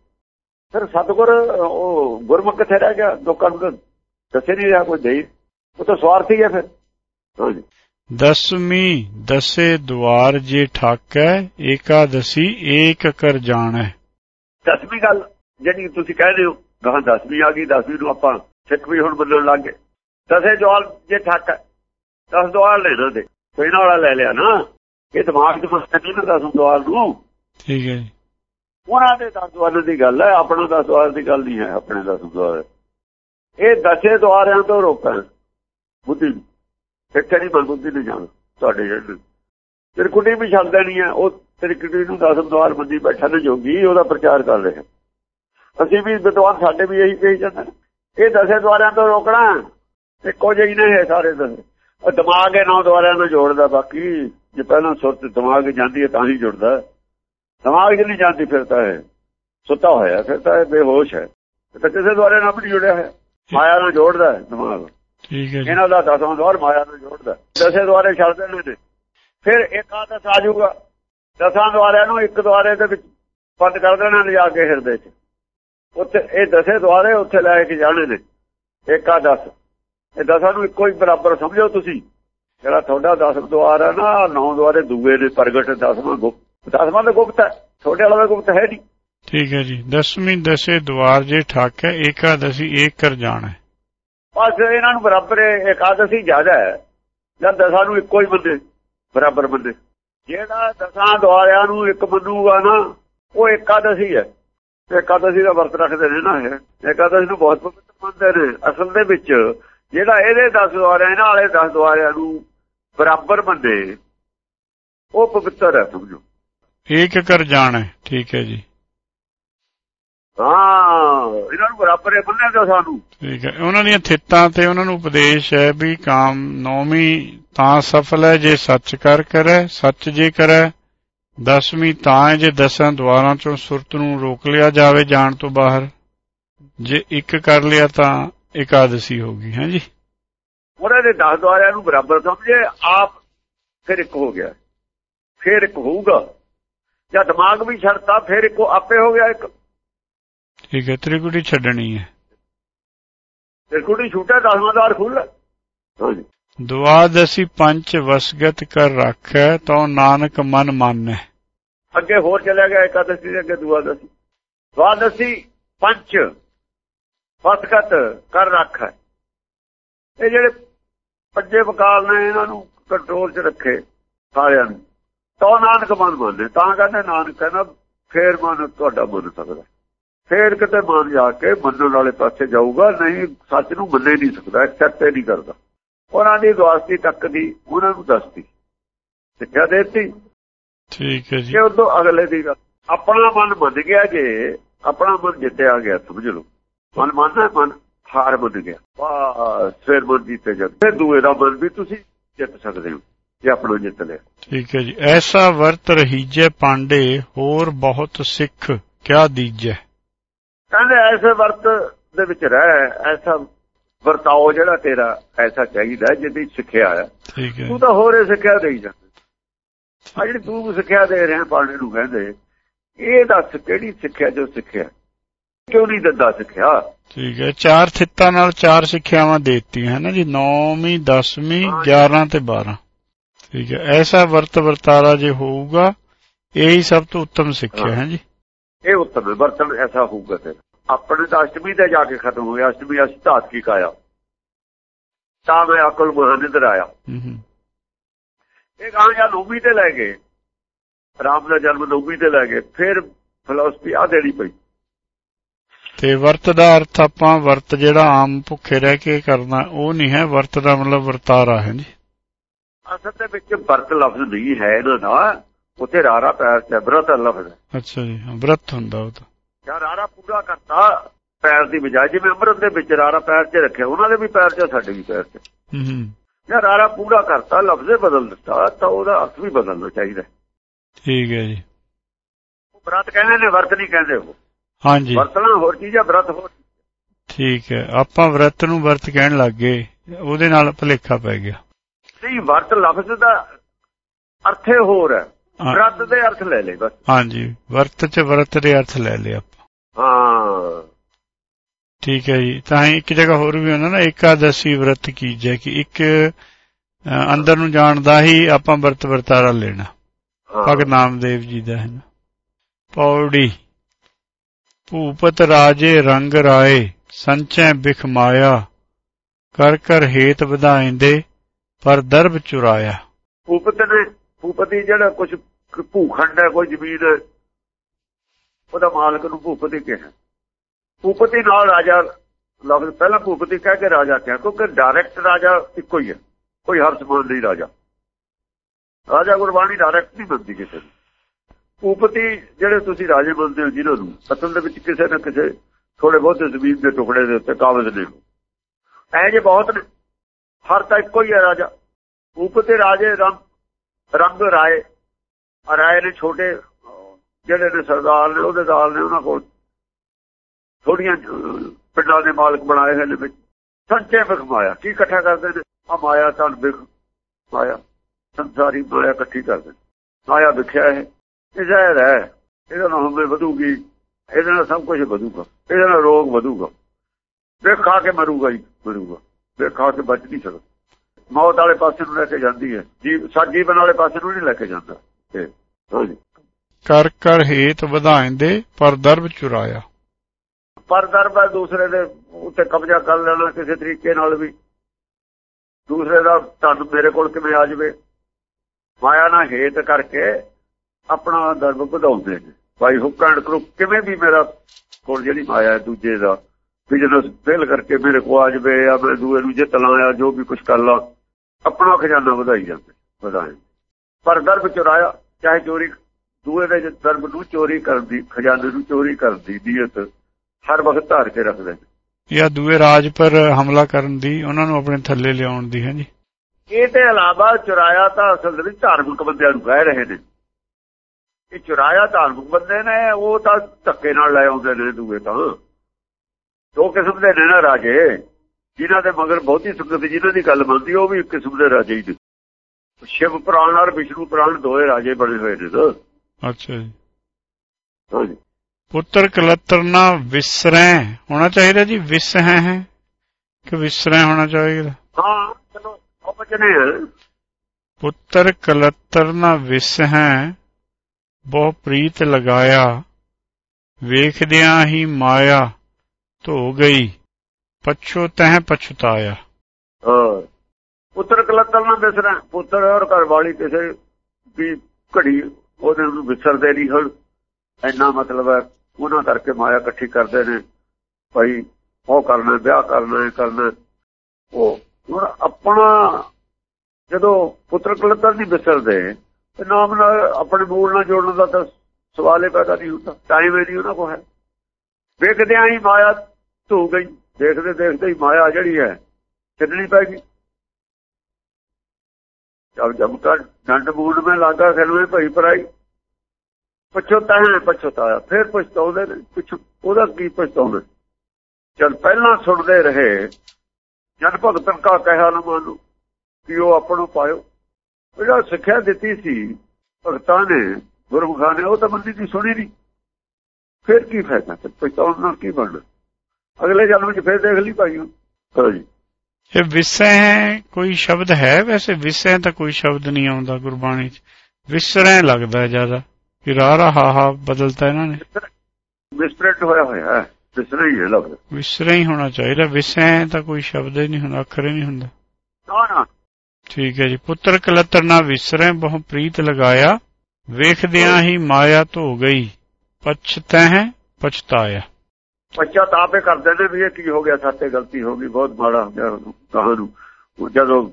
ਫਿਰ ਸਤਗੁਰ ਉਹ ਗੁਰਮੁਖ ਕਿੱਥੇ ਰਹਿ ਗਿਆ? ਲੋਕਾਂ ਨੂੰ ਦੱਸੇ ਨਹੀਂ ਰਿਹਾ ਕੋਈ ਦੇਈ। ਉਹ ਤਾਂ ਸਵਾਰਥੀ ਹੈ ਫਿਰ। ਹਾਂਜੀ ਦਸਵੀਂ ਦਸੇ ਦਵਾਰ ਜੇ ਠਾਕੈ ਏਕਾਦਸੀ ਏਕ ਕਰ ਜਾਣੈ। ਦਸਵੀਂ ਗੱਲ ਜਿਹੜੀ ਤੁਸੀਂ ਕਹਿੰਦੇ ਹੋ ਗਾਂ ਦਸਵੀਂ ਆ ਗਈ ਦਸਵੀਂ ਨੂੰ ਆਪਾਂ ਸਿੱਖ ਵੀ ਹੁਣ ਮੰਨਣ ਲੱਗ ਗਏ। ਦਸੇ ਦਵਾਰ ਜੇ ਠਾਕੈ ਦਸ ਦਵਾਰ ਲੈ ਲੈਂਦੇ ਕੋਈ ਨਾ ਵਾਲਾ ਲੈ ਲਿਆ ਨਾ। ਇਹ ਦਿਮਾਗ 'ਚ ਫਸਦਾ ਨਹੀਂ ਨਾ ਦਸ ਦਵਾਰ ਨੂੰ। ਠੀਕ ਹੈ ਜੀ। ਉਹਨਾਂ ਦੇ ਦਸ ਦਵਾਰ ਦੀ ਗੱਲ ਹੈ ਆਪਣਾ ਦਸ ਦਵਾਰ ਦੀ ਗੱਲ ਨਹੀਂ ਹੈ ਆਪਣੇ ਦਸ ਦਵਾਰ ਇਹ ਦਸੇ ਦਵਾਰਿਆਂ ਤੋਂ ਰੋਕਣ। ਬੁੱਧੀ ਸਿੱਖੇ ਦੀ ਬੁੱਧੀ ਨਹੀਂ ਜਾਣ ਤੁਹਾਡੇ ਜਿਹੜੇ। ਤਿਰਕੁਟੀ ਵੀ ਛੱਡ ਦੇਣੀ ਹੈ ਉਹ ਤਿਰਕੁਟੀ ਨੂੰ ਦਸ ਦਵਾਰ ਬੰਦੀ ਬੈਠਾ ਨੇ ਜੋਗੀ ਉਹਦਾ ਪ੍ਰਚਾਰ ਕਰ ਰਹੇ। ਅਸੀਂ ਵੀ ਵਿਦਵਾਨ ਸਾਡੇ ਵੀ ਇਹੀ ਕਹੀ ਜਾਂਦੇ ਇਹ ਦਸੇ ਦਵਾਰਿਆਂ ਤੋਂ ਰੋਕਣਾ ਇੱਕੋ ਜਿਹੀ ਨੇ ਹੈ ਸਾਰੇ ਦਸੇ। ਉਹ ਦਿਮਾਗ ਇਹ ਨੌ ਦਵਾਰਿਆਂ ਨੂੰ ਜੋੜਦਾ ਬਾਕੀ ਜੇ ਪਹਿਲਾਂ ਸੁਰਤ ਦਿਮਾਗ ਜਾਂਦੀ ਹੈ ਤਾਂ ਹੀ ਜੁੜਦਾ। ਦਿਮਾਗ ਜੇ ਨਹੀਂ ਜਾਂਦੀ ਫਿਰ ਤਾਂ ਹੈ ਸੁੱਤਾ ਹੋਇਆ ਫਿਰ ਤਾਂ ਬੇਹੋਸ਼ ਹੈ। ਤੇ ਕਿਸੇ ਦੁਆਰੇ ਨਾਲ ਵੀ ਜੁੜਿਆ ਹੈ ਮਾਇਆ ਨਾਲ ਜੋੜਦਾ ਹੈ ਦਿਮਾਗ। ਠੀਕ ਹੈ ਇਹਨਾਂ ਦਾ ਦਸਵਾਂ ਦਵਾਰ ਮਾਇਆ ਨਾਲ ਜੋੜਦਾ ਦਸੇ ਦੁਆਰੇ ਛੱਡ ਦੇਣੇ ਨੇ ਫਿਰ ਇਕਾਦਸ ਆ ਜਾਊਗਾ। ਦਸਾਂ ਦੁਆਰਿਆਂ ਨੂੰ ਇੱਕ ਦੁਆਰੇ ਦੇ ਵਿੱਚ ਬੰਦ ਕਰ ਦੇਣਾ ਲਿਜਾ ਕੇ ਹਿਰਦੇ 'ਚ। ਉੱਥੇ ਇਹ ਦਸੇ ਦੁਆਰੇ ਉੱਥੇ ਲੈ ਕੇ ਜਾਣੇ ਨੇ। ਇਕਾਦਸ ਇਹ ਦਸਾਂ ਨੂੰ ਇੱਕੋ ਹੀ ਬਰਾਬਰ ਸਮਝੋ ਤੁਸੀਂ। ਜਿਹੜਾ ਤੁਹਾਡਾ 10 ਦੁਆਰ ਹੈ ਨਾ ਨੌ ਦੁਆਰੇ ਦੂਏ ਦੇ ਪ੍ਰਗਟ ਦਸਵਾਂ ਗੁਪਤ ਦਸਵਾਂ ਦਾ ਗੁਪਤ ਹੈ। ਤੁਹਾਡੇ ਵਾਲਾ ਦਾ ਗੁਪਤ ਹੈ ਨਹੀਂ। ਠੀਕ ਹੈ ਜੀ। ਦਸਵੀਂ ਦਸੇ ਦਵਾਰ ਜੇ ਠਾਕੈ ਏਕਾਦਸੀ ਏਕ ਕਰ ਜਾਣੈ ਬਸ ਇਹਨਾਂ ਨੂੰ ਬਰਾਬਰ ਇਕਾਦਸੀ ਜ਼ਿਆਦਾ ਹੈ। ਜਦ ਦਸਾਂ ਨੂੰ ਇੱਕੋ ਹੀ ਬੰਦੇ ਬਰਾਬਰ ਬੰਦੇ। ਜਿਹੜਾ ਦਸਾਂ ਦੁਆਰਿਆਂ ਨੂੰ ਇੱਕ ਮੰਨੂਗਾ ਨਾ ਉਹ ਇਕਾਦਸੀ ਹੈ। ਇਕਾਦਸੀ ਦਾ ਵਰਤ ਰੱਖਦੇ ਨੇ ਨਾ ਇਹ ਇਕਾਦਸੀ ਨੂੰ ਬਹੁਤ ਪਵਿੱਤਰ ਮੰਨਦੇ ਨੇ। ਅਸਲ ਦੇ ਵਿੱਚ ਜਿਹੜਾ ਇਹਦੇ 10 ਦੁਆਰਿਆਂ ਇਹਨਾਂ ਵਾਲੇ 10 ਦੁਆਰਿਆਂ ਨੂੰ ਬਰਾਬਰ ਬੰਦੇ ਉਹ ਪਵਿੱਤਰ ਹੈ ਸਮਝੋ। ਏਕ ਕਰ ਜਾਣੈ ਠੀਕ ਹੈ ਜੀ। ਹਾਂ ਇਹਨਾਂ ਨੂੰ ਬਰਾਬਰ ਹੈ ਬੰਨੇ ਦਾ ਸਾਨੂੰ। ਠੀਕ ਹੈ। ਉਹਨਾਂ ਦੀਆਂ ਥਿੱਤਾਂ ਤੇ ਉਹਨਾਂ ਨੂੰ ਉਪਦੇਸ਼ ਹੈ ਵੀ ਕਾਮ ਨੌਵੀਂ ਤਾਂ ਸਫਲ ਹੈ ਜੇ ਸੱਚ ਕਰ ਕਰੈ ਸੱਚ ਜੇ ਕਰੈ। ਦਸਵੀਂ ਤਾਂ ਹੈ ਜੇ ਦਸਾਂ ਦੁਆਰਾਂ ਚੋਂ ਸੁਰਤ ਨੂੰ ਰੋਕ ਲਿਆ ਜਾਵੇ ਜਾਣ ਤੋਂ ਬਾਹਰ ਜੇ ਇੱਕ ਕਰ ਲਿਆ ਤਾਂ ਇਕਾਦਸੀ ਹੈ ਜੀ? ਉਹਨਾਂ ਦੇ 10 ਦੁਆਰਿਆਂ ਨੂੰ ਬਰਾਬਰ ਸਮਝੇ ਆਪ ਫਿਰ ਇੱਕ ਹੋ ਗਿਆ। ਫਿਰ ਇੱਕ ਹੋਊਗਾ। ਜਾਂ ਦਿਮਾਗ ਵੀ ਛੱਡਤਾ ਫਿਰ ਇੱਕੋ ਆਪੇ ਹੋ ਗਿਆ ਇੱਕ। ਠੀਕ ਹੈ ਤ੍ਰਿਕੁਟੀ ਛੱਡਣੀ ਹੈ। ਤ੍ਰਿਕੁਟੀ ਛੂਟਾ ਦਸਵਾਂ ਦਵਾਰ ਖੁੱਲ ਹਾਂਜੀ। ਦੁਆਦਸੀ ਪੰਚ ਵਸਗਤ ਕਰ ਰੱਖੈ ਤੋ ਨਾਨਕ ਮਨ ਮਾਨੈ। ਅੱਗੇ ਹੋਰ ਚਲਿਆ ਗਿਆ, ਇਕਾਦਸ਼ੀ ਦੇ ਅੱਗੇ ਦੁਆਦਸੀ। ਦੁਆਦਸੀ ਪੰਚ ਵਸਗਤ ਕਰ ਰੱਖੈ। ਇਹ ਜਿਹੜੇ ਪੰਜੇ ਵਕਾਲ ਨੇ, ਇਹਨਾਂ ਨੂੰ ਕੰਟਰੋਲ 'ਚ ਰੱਖੇ ਸਾਰਿਆਂ ਨੂੰ। ਤੋ ਨਾਨਕ ਮਨ ਮੰਨੇ, ਤਾਂ ਕਹਿੰਦੇ ਨਾਨਕ ਕਹਿੰਦਾ, ਫੇਰ ਮਨ ਤੁਹਾਡਾ ਮੰਨ ਸਕਦਾ। ਫੇਰ ਕਿਤੇ ਮਨ ਜਾ ਕੇ ਮੰਨਣ ਵਾਲੇ ਪਾਸੇ ਜਾਊਗਾ, ਨਹੀਂ, ਸੱਚ ਨੂੰ ਮੰਨੇ ਨਹੀਂ ਸਕਦਾ ਐਕਸੈਪਟ ਨਹੀਂ ਕਰਦਾ। ਉਹਨਾਂ ਦੀ ਦੁਆਸਤੀ ਤੱਕ ਦੀ ਉਹਨਾਂ ਨੂੰ ਦੱਸਦੀ ਸਿੱਖਿਆ ਦੇਤੀ। ਠੀਕ ਹੈ ਜੀ। ਕਿ ਉਦੋਂ ਅਗਲੇ ਦੀ ਗੱਲ ਆਪਣਾ ਮਨ ਮੰਨ ਗਿਆ ਜੇ ਆਪਣਾ ਮਨ ਜਿੱਤਿਆ ਗਿਆ ਸਮਝ ਲਓ। ਮਨ ਮੰਨਦਾ ਮਨ ਹਾਰ ਮੰਨ ਗਿਆ। ਵਾਹ ਫਿਰ ਮਨ ਜਿੱਤੇ ਜਦ। ਫਿਰ ਦੂਏ ਦਾ ਮਨ ਵੀ ਤੁਸੀਂ ਜਿੱਤ ਸਕਦੇ ਹੋ ਜੇ ਆਪਣਾ ਜਿੱਤ ਲਿਆ। ਠੀਕ ਹੈ ਜੀ। ਐਸਾ ਵਰਤ ਰਹੀਜੇ ਪਾਂਡੇ ਹੋਰ ਬਹੁਤ ਸਿੱਖ ਕਿਆ ਦੀਜੈ? ਕਹਿੰਦੇ ਐਸੇ ਵਰਤ ਦੇ ਵਿੱਚ ਰਹਿ ਐਸਾ ਵਰਤਾਓ ਜਿਹੜਾ ਤੇਰਾ ਐਸਾ ਚਾਹੀਦਾ ਜਿਹਦੀ ਸਿੱਖਿਆ ਹੈ। ਠੀਕ ਹੈ। ਤੂੰ ਤਾਂ ਹੋਰ ਸਿੱਖਿਆ ਦੇਈ ਜਾਂਦਾ। ਆ ਜਿਹੜੀ ਤੂੰ ਸਿੱਖਿਆ ਦੇ ਰਿਹਾ ਪਾਣੇ ਨੂੰ ਕਹਿੰਦੇ ਇਹ ਦੱਸ ਕਿਹੜੀ ਸਿੱਖਿਆ ਜੋ ਸਿੱਖਿਆ ਕਿਉਂ ਨਹੀਂ ਦਿੰਦਾ ਸਿੱਖਿਆ? ਠੀਕ ਹੈ। ਚਾਰ ਥਿੱਤਾਂ ਨਾਲ ਚਾਰ ਸਿੱਖਿਆਵਾਂ ਦੇਤੀਆਂ ਹੈ ਨਾ ਜੀ? 9ਵੀਂ 10ਵੀਂ 11 ਤੇ 12 ਠੀਕ ਹੈ। ਐਸਾ ਵਰਤ ਵਰਤਾਰਾ ਜੇ ਹੋਊਗਾ ਇਹੀ ਸਭ ਤੋਂ ਉੱਤਮ ਸਿੱਖਿਆ ਹੈ। ਜੀ? ਇਹ ਉੱਤਮ ਹੈ, ਵਰਤਨ ਐਸਾ ਹੋਊਗਾ ਤੇ ਆਪਣੇ ਤਾਂ ਅਸ਼ਟਮੀ ਤੇ ਜਾ ਕੇ ਖਤਮ ਹੋ ਗਿਆ ਅਸ਼ਟਮੀ ਅਸ਼ਟਾਤ ਕੀ ਕਾਇਆ ਤਾਂ ਮੈਂ ਅਕਲ ਮਹਾਨਿਦਰ ਆਇਆ। ਇਹ ਗਾਂ ਜਾਂ ਨੌਵੀਂ ਤੇ ਲੈ ਗਏ ਰਾਮ ਦਾ ਜਨਮ ਨੌਵੀਂ ਤੇ ਲੈ ਗਏ ਫਿਰ ਫਿਲਾਸਫੀ ਆ ਦੇਣੀ ਪਈ। ਤੇ ਵਰਤ ਦਾ ਅਰਥ ਆਪਾਂ ਵਰਤ ਜਿਹੜਾ ਆਮ ਭੁੱਖੇ ਰਹਿ ਕੇ ਕਰਨਾ ਉਹ ਨਹੀਂ ਹੈ। ਵਰਤ ਦਾ ਮਤਲਬ ਵਰਤਾਰਾ ਹੈ ਜੀ। ਅਸਲ ਦੇ ਵਿੱਚ ਵਰਤ ਲਫ਼ਜ਼ ਨਹੀਂ ਹੈ ਇਹਨਾਂ ਦਾ। ਉੱਥੇ ਰਾਰਾ ਪੈਰ ਚ ਬ੍ਰਤ ਲਫ਼ਜ਼ ਅੱਛਾ ਜੀ ਹਾਂ, ਵਰਤ ਹੁੰਦਾ ਉਹ ਤਾਂ। ਜਾਂ ਰਾਰਾ ਪੂਰਾ ਕਰਤਾ ਪੈਰ ਦੀ ਬਜਾਏ। ਜਿਵੇਂ ਅੰਮ੍ਰਿਤ ਦੇ ਵਿੱਚ ਰਾਰਾ ਪੈਰ 'ਚ ਰੱਖਿਆ ਉਹਨਾਂ ਦੇ ਵੀ ਪੈਰ 'ਚ ਸਾਡੇ ਵੀ ਪੈਰ 'ਚ। ਹੂੰ ਹੂੰ। ਜਾਂ ਰਾਰਾ ਪੂਰਾ ਕਰਤਾ ਲਫ਼ਜ਼ੇ ਬਦਲ ਦਿੱਤਾ ਤਾਂ ਉਹਦਾ ਅਰਥ ਵੀ ਬਦਲਣਾ ਚਾਹੀਦਾ। ਠੀਕ ਹੈ ਜੀ। ਉਹ ਬ੍ਰਤ ਕਹਿੰਦੇ ਨੇ ਵਰਤ ਨਹੀਂ ਕਹਿੰਦੇ ਉਹ। ਹਾਂਜੀ। ਵਰਤਣਾ ਹੋਰ ਚੀਜ਼ ਹੈ ਬ੍ਰਤ ਹੋਰ ਠੀਕ ਹੈ। ਆਪਾਂ ਵਰਤ ਨੂੰ ਵਰਤ ਕਹਿਣ ਲੱਗ ਗਏ ਉਹਦੇ ਨਾਲ ਭੁਲੇਖਾ ਪੈ ਗਿਆ। ਨਹੀਂ ਵਰਤ ਲਫ਼ਜ਼ ਦਾ ਅਰਥੇ ਹੋਰ ਹੈ। ਬ੍ਰਤ ਦੇ ਅਰਥ ਲੈ ਲੈ ਬਸ। ਹਾਂਜੀ। ਵਰਤ ਚ ਵਰਤ ਦੇ ਅਰਥ ਲੈ ਲਏ ਆਪਾਂ। ਹਾਂ। ਠੀਕ ਹੈ ਜੀ। ਤਾਂ ਇੱਕ ਜਗ੍ਹਾ ਹੋਰ ਵੀ ਹੁੰਦਾ ਨਾ ਇਕਾਦਸ਼ੀ ਵਰਤ ਕੀਜੈ ਕਿ ਇੱਕ ਅੰਦਰ ਨੂੰ ਜਾਣ ਦਾ ਹੀ ਆਪਾਂ ਵਰਤ ਵਰਤਾਰਾ ਲੈਣਾ। ਹਾਂ। ਭਗਤ ਨਾਮਦੇਵ ਜੀ ਦਾ ਹੈ ਨਾ। ਪੌੜੀ ਭੂਪਤ ਰਾਜੇ ਰੰਗ ਰਾਏ ਸੰਚੈ ਬਿਖ ਮਾਇਆ ਕਰ ਕਰ ਹੇਤ ਵਧਾਇਂਦੇ ਪਰ ਦਰਬ ਚੁਰਾਇਆ। ਭੂਪਤ ਨੇ ਭੂਪਤੀ ਜਿਹੜਾ ਕੁਝ ਭੂਖੰਡ ਹੈ ਕੋਈ ਜ਼ਮੀਨ ਉਹਦਾ ਮਾਲਕ ਨੂੰ ਭੂਪਤੀ ਕਿਹਾ। ਭੂਪਤੀ ਨਾਲ ਰਾਜਾ ਲਫ਼ਜ਼ ਪਹਿਲਾਂ ਭੂਪਤੀ ਕਹਿ ਕੇ ਰਾਜਾ ਕਿਹਾ, ਕਿਉਂਕਿ ਡਾਇਰੈਕਟ ਰਾਜਾ ਇੱਕੋ ਹੀ ਹੈ, ਕੋਈ ਹਰ ਸਮਾਨ ਨਹੀਂ ਰਾਜਾ। ਰਾਜਾ ਗੁਰਬਾਣੀ ਡਾਇਰੈਕਟ ਨਹੀਂ ਬੰਦੀ ਕਿਸੇ ਨੂੰ। ਭੂਪਤੀ ਜਿਹੜੇ ਤੁਸੀਂ ਰਾਜੇ ਬੰਦੇ ਹੋ ਜਿਹਨਾਂ ਨੂੰ ਅਸਲ ਦੇ ਵਿੱਚ ਕਿਸੇ ਨਾ ਕਿਸੇ ਥੋੜੇ ਬਹੁਤੇ ਜ਼ਮੀਨ ਦੇ ਟੁਕੜੇ ਦੇ ਉੱਤੇ ਕਾਬਜ਼ ਨੇ ਐ ਜੇ ਬਹੁਤ ਨੇ, ਹਰ ਤਾਂ ਇੱਕੋ ਹੀ ਹੈ ਰਾਜਾ। ਉਪਤੇ ਰਾਜੇ ਰੰਗ ਰੰਗ ਰਾਏ ਰਾਏ ਨੇ ਛੋਟੇ ਜਿਹੜੇ ਨੇ ਸਰਦਾਰ ਨੇ, ਉਹਦੇ ਨਾਲ ਨੇ, ਉਹਨਾਂ ਕੋਲ ਥੋੜੀਆਂ ਪਿੰਡਾਂ ਦੇ ਮਾਲਕ ਬਣਾਏ ਹੋਏ ਨੇ ਵਿੱਚ। ਸੰਚੇ ਵਿਖ ਮਾਇਆ, ਕੀ ਇਕੱਠਾ ਕਰਦੇ ਨੇ? ਆ ਮਾਇਆ ਤਾਂ ਬਿਖ ਮਾਇਆ, ਸੰਸਾਰੀ ਮਾਇਆ ਇਕੱਠੀ ਕਰਦੇ ਮਾਇਆ ਵਿਖਿਆ ਹੈ ਇਹ ਜ਼ਹਿਰ ਹੈ। ਇਹਦਾ ਨਾਲ ਹਮੇ ਵਧੂਗੀ। ਇਹਦੇ ਨਾਲ ਸਭ ਕੁਝ ਵਧੂਗਾ। ਇਹਦੇ ਨਾਲ ਰੋਗ ਵਧੂਗਾ। ਵੇਖ ਖਾ ਕੇ ਮਰੂਗਾ ਹੀ ਮਰੂਗਾ। ਵੇਖ ਕੇ ਬਚ ਨਹੀਂ ਸਕਦਾ। ਮੌਤ ਵਾਲੇ ਪਾਸੇ ਨੂੰ ਲੈ ਕੇ ਜਾਂਦੀ ਹੈ। ਜੀ ਸਾ ਵਾਲੇ ਪਾਸੇ ਨੂੰ ਨਹੀਂ ਲੈ ਕੇ ਜਾਂਦਾ। ਹਾਂਜੀ। ਕਰ ਕਰ ਹੇਤ ਵਧਾਇਂਦੇ ਪਰ ਦਰਬ ਚੁਰਾਇਆ। ਪਰ ਦਰਬ ਦੂਸਰੇ ਦੇ ਉੱਤੇ ਕਬਜ਼ਾ ਕਰ ਲੈਣਾ ਕਿਸੇ ਤਰੀਕੇ ਨਾਲ ਵੀ। ਦੂਸਰੇ ਦਾ ਧਨ ਮੇਰੇ ਕੋਲ ਕਿਵੇਂ ਆ ਜਾਵੇ? ਮਾਇਆ ਨਾਲ ਹੇਤ ਕਰਕੇ ਆਪਣਾ ਦਰਬ ਵਧਾਉਂਦੇ ਨੇ। ਭਾਈ ਹੁੱਕ ਐਂਡ ਕਰੁੱਕ ਕਿਵੇਂ ਵੀ ਮੇਰਾ ਕੋਲ ਜਿਹੜੀ ਮਾਇਆ ਦੂਜੇ ਦਾ ਬਿਜ਼ਨਸ ਫੇਲ ਕਰਕੇ ਮੇਰੇ ਕੋਲ ਆ ਜਾਵੇ ਜਾਂ ਮੈਂ ਦੂਏ ਨੂੰ ਜਿੱਤ ਲਾਂ ਜੋ ਵੀ ਕੁਝ ਕਰ ਲਾ, ਆਪਣਾ ਖਜ਼ਾਨਾ ਵਧਾਈ ਜਾਂਦੇ, ਵਧਾਏ। ਪਰ ਦਰਬ ਚੁਰਾਇਆ, ਚਾਹੇ ਚੋਰੀ ਦੂਏ ਦੇ ਦਰਬ ਨੂੰ ਚੋਰੀ ਕਰਨ ਦੀ ਖਜ਼ਾਨੇ ਨੂੰ ਚੋਰੀ ਕਰਨ ਦੀ ਨੀਅਤ ਹਰ ਵਕਤ ਧਾਰ ਕੇ ਰੱਖਦੇ ਨੇ। ਜਾਂ ਦੂਏ ਰਾਜ ਪਰ ਹਮਲਾ ਕਰਨ ਦੀ ਉਹਨਾਂ ਨੂੰ ਆਪਣੇ ਥੱਲੇ ਲਿਆਉਣ ਦੀ ਹੈ ਜੀ? ਇਹ ਤੇ ਇਲਾਵਾ ਚੁਰਾਇਆ ਤਾਂ ਅਸਲ ਦੇ ਵਿੱਚ ਧਾਰਮਿਕ ਬੰਦਿਆਂ ਨੂੰ ਕਹਿ ਰਹੇ ਨੇ। ਇਹ ਚੁਰਾਇਆ ਧਾਰਮਿਕ ਬੰਦੇ ਨੇ ਉਹ ਤਾਂ ਧੱਕੇ ਨਾਲ ਲੈ ਆਉਂਦੇ ਨੇ ਦੂਏ ਤਾਂ। ਦੋ ਕਿਸਮ ਦੇ ਨੇ ਨਾ ਰਾਜੇ ਜਿਨ੍ਹਾਂ ਦੇ ਮਗਰ ਬਹੁਤੀ ਸੰਗਤ ਜਿਨ੍ਹਾਂ ਦੀ ਗੱਲ ਮੰਨਦੀ ਉਹ ਵੀ ਇੱਕ ਕਿਸਮ ਦੇ ਰਾਜੇ ਹੀ ਨੇ। ਸ਼ਿਵ ਪੁਰਾਣ ਔਰ ਵਿਸ਼ਨੂੰ ਪੁਰਾਣ ਦੋਏ ਰਾਜੇ ਬਣੇ ਹੋਏ ਨੇ ਨਾ। ਅੱਛਾ ਜੀ। ਹਾਂਜੀ ਪੁੱਤਰ ਕਲਤਰ ਨਾ ਵਿਸਰੈ। ਹੋਣਾ ਚਾਹੀਦਾ ਜੀ ਵਿਸਹੈ ਹੈ। ਕਿ ਵਿਸਰੈ ਹੋਣਾ ਚਾਹੀਦਾ? ਹਾਂ ਚਲੋ ਆ ਪੁੱਤਰ ਕਲਤਰ ਨਾ ਵਿਸਹੈ ਬਹੁ ਪ੍ਰੀਤ ਲਗਾਇਆ। ਵੇਖਦਿਆਂ ਹੀ ਮਾਇਆ ਧੋ ਗਈ। ਪਛੋ ਤਹਿ ਪਛਤਾਇਆ। ਪੁੱਤਰ ਕਲਤਲ ਨਾ ਬਿਸਰਾ ਪੁੱਤਰ ਔਰ ਘਰ ਵਾਲੀ ਕਿਸੇ ਵੀ ਘੜੀ ਉਹਦੇ ਨੂੰ ਵਿਸਰਦੇ ਨਹੀਂ ਹੁਣ। ਇੰਨਾ ਮਤਲਬ ਹੈ, ਉਹਨਾਂ ਕਰਕੇ ਮਾਇਆ ਇਕੱਠੀ ਕਰਦੇ ਨੇ। ਭਾਈ ਉਹ ਕਰਨਾ, ਵਿਆਹ ਕਰਨਾ ਕਰਨਾ। ਉਹ ਹੁਣ ਆਪਣਾ ਜਦੋਂ ਪੁੱਤਰ ਕਲਤਲ ਨਹੀਂ ਵਿਸਰਦੇ, ਤੇ ਨਾਮ ਨਾਲ ਆਪਣੇ ਮੂਲ ਨਾਲ ਜੋੜਨ ਦਾ ਤਾਂ ਸਵਾਲ ਹੀ ਪੈਦਾ ਨਹੀਂ ਹੁੰਦਾ। ਟਾਈਮ ਹੀ ਨਹੀਂ ਉਹਨਾਂ ਕੋਲ ਹੈ। ਵੇਖਦਿਆਂ ਹੀ ਮਾਇਆ ਧੂ ਗਈ। ਦੇਖਦੇ ਦੇਖਦੇ ਹੀ ਮਾਇਆ ਜਿਹੜੀ ਹੈ ਛੱਡਣੀ ਪੈ ਗਈ। ਜਬ ਜਬ ਕਾ ਡੰਡ ਬੂੜ ਮੈਂ ਲਾਗਾ ਖਲਵੇ ਭਈ ਪਰਾਈ ਪਛੋਤਾ ਹੈ ਪਛੋਤਾ ਫਿਰ ਪਛਤਾਉਂਦੇ ਨੇ ਕੁਛ ਉਹਦਾ ਕੀ ਪਛਤਾਉਂਦੇ? ਜਦ ਪਹਿਲਾਂ ਸੁਣਦੇ ਰਹੇ, ਜਦ ਭਗਤਨ ਕਾ ਕਹਿਆ ਨਾ ਮਾਨੋ ਕਿ ਉਹ ਆਪਣੋ ਪਾਇਓ। ਜਿਹੜਾ ਸਿੱਖਿਆ ਦਿੱਤੀ ਸੀ ਭਗਤਾਂ ਨੇ, ਗੁਰਮੁਖਾਂ ਨੇ, ਉਹ ਤਾਂ ਬੰਦੀ ਦੀ ਸੁਣੀ ਨਹੀਂ। ਫਿਰ ਕੀ ਫਾਇਦਾ? ਪਛਤਾਉਣ ਨਾਲ ਕੀ ਬਣਨਾ? ਅਗਲੇ ਜਨਮ 'ਚ ਫਿਰ ਦੇਖ ਲਈ ਭਾਈ ਹਾਂ ਇਹ ਵਿਸੈ ਕੋਈ ਸ਼ਬਦ ਹੈ ਵੈਸੇ? ਵਿਸੈ ਤਾਂ ਕੋਈ ਸ਼ਬਦ ਨਹੀਂ ਆਉਂਦਾ ਗੁਰਬਾਣੀ 'ਚ। ਵਿਸਰੈ ਲੱਗਦਾ ਜ਼ਿਆਦਾ। ਕਿ ਰਾ ਰਾ ਹਾ ਹਾ ਬਦਲਤਾ ਇਹਨਾਂ ਨੇ। ਮਿਸਪ੍ਰਿੰਟ ਹੋਇਆ ਹੋਇਆ ਵਿਸਰੇ ਹੀ ਲੱਗਦਾ। ਵਿਸਰੈ ਹੀ ਹੋਣਾ ਚਾਹੀਦਾ। ਵਿਸੈ ਤਾਂ ਕੋਈ ਸ਼ਬਦ ਹੀ ਨਹੀਂ ਹੁੰਦਾ ਅੱਖਰ ਹੀ ਨਹੀਂ ਹੁੰਦਾ। ਨਾ ਨਾ ਠੀਕ ਹੈ ਜੀ। ਪੁੱਤਰ ਕਲਤਰ ਨਾ ਵਿਸਰੈ ਬਹੁ ਪ੍ਰੀਤ ਲਗਾਇਆ। ਵੇਖਦਿਆਂ ਹੀ ਮਾਇਆ ਧੋ ਗਈ। ਪਛਤੈ ਹੈ ਪਛਤਾਇਆ ਪਛਤਾਪ ਇਹ ਕਰਦੇ ਨੇ ਵੀ ਇਹ ਕੀ ਹੋ ਗਿਆ ਸਾਤੇ ਗਲਤੀ ਹੋ ਗਈ ਬਹੁਤ ਮਾੜਾ ਹੋ ਗਿਆ ਕਹਾਂ ਨੂੰ। ਉਹ ਜਦੋਂ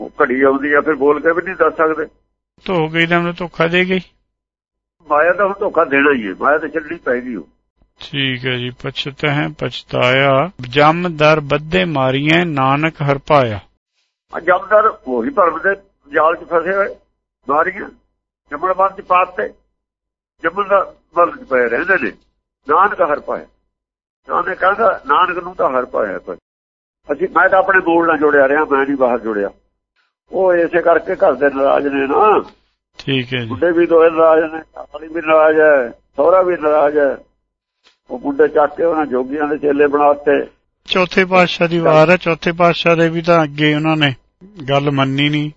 ਉਹ ਘੜੀ ਆਉਂਦੀ ਆ ਫਿਰ ਬੋਲ ਕੇ ਵੀ ਨਹੀਂ ਦੱਸ ਸਕਦੇ। ਧੋ ਗਈ ਤਾਂ ਉਹਨੂੰ ਧੋਖਾ ਦੇ ਗਈ? ਮਾਇਆ ਤਾਂ ਹੁਣ ਧੋਖਾ ਦੇਣਾ ਹੀ ਹੈ ਮਾਇਆ ਤਾਂ ਛੱਡਣੀ ਪੈਗੀ ਉਹ। ਠੀਕ ਹੈ ਜੀ ਪਛਤੈ ਹੈ ਪਛਤਾਇਆ। ਜਮ ਦਰ ਬੱਧੇ ਮਾਰੀਐ ਨਾਨਕ ਹਰ ਪਾਇਆ। ਆ ਜਮਦਰ ਉਹੀ ਭਰਮ ਦੇ ਜਾਲ 'ਚ ਫਸੇ ਹੋਏ ਮਾਰੀਆਂ। ਜੰਮਣ ਬੰਦ 'ਚ ਪਾਤੇ ਜੰਮਣ ਦਾ ਬੰਦ 'ਚ ਪਏ ਰਹਿੰਦੇ ਨੇ। ਨਾਨਕ ਹਰ ਪਾਇਆ। ਨਾਨਕ ਕਹਿੰਦਾ ਨਾਨਕ ਨੂੰ ਤਾਂ ਹਰ ਪਾਇਆ ਪਰ ਅਸੀਂ ਮੈਂ ਤਾਂ ਆਪਣੇ ਮੂਲ ਨਾਲ ਜੁੜਿਆ ਰਿਹਾ ਮੈਂ ਨਹੀਂ ਬਾਹਰ ਜੁੜਿਆ। ਉਹ ਇਸੇ ਕਰਕੇ ਘਰ ਦੇ ਨਾਰਾਜ਼ ਨੇ ਨਾ। ਠੀਕ ਹੈ ਜੀ। ਬੁੱਢੇ ਵੀ ਦੋਏ ਨਾਰਾਜ਼ ਨੇ ਕਾਲੀ ਵੀ ਨਾਰਾਜ਼ ਹੈ ਸਹੁਰਾ ਵੀ ਨਾਰਾਜ਼ ਹੈ। ਉਹ ਬੁੱਢੇ ਚੱਕ ਕੇ ਉਹਨਾਂ ਜੋਗੀਆਂ ਦੇ ਚੇਲੇ ਬਣਾਤੇ ਚੌਥੇ ਪਾਤਸ਼ਾਹ ਦੀ ਵਾਰ ਹੈ ਚੌਥੇ ਪਾਤਸ਼ਾਹ ਦੇ ਵੀ ਤਾਂ ਅੱਗੇ ਉਹਨਾਂ ਨੇ ਗੱਲ ਮੰਨੀ ਨਹੀਂ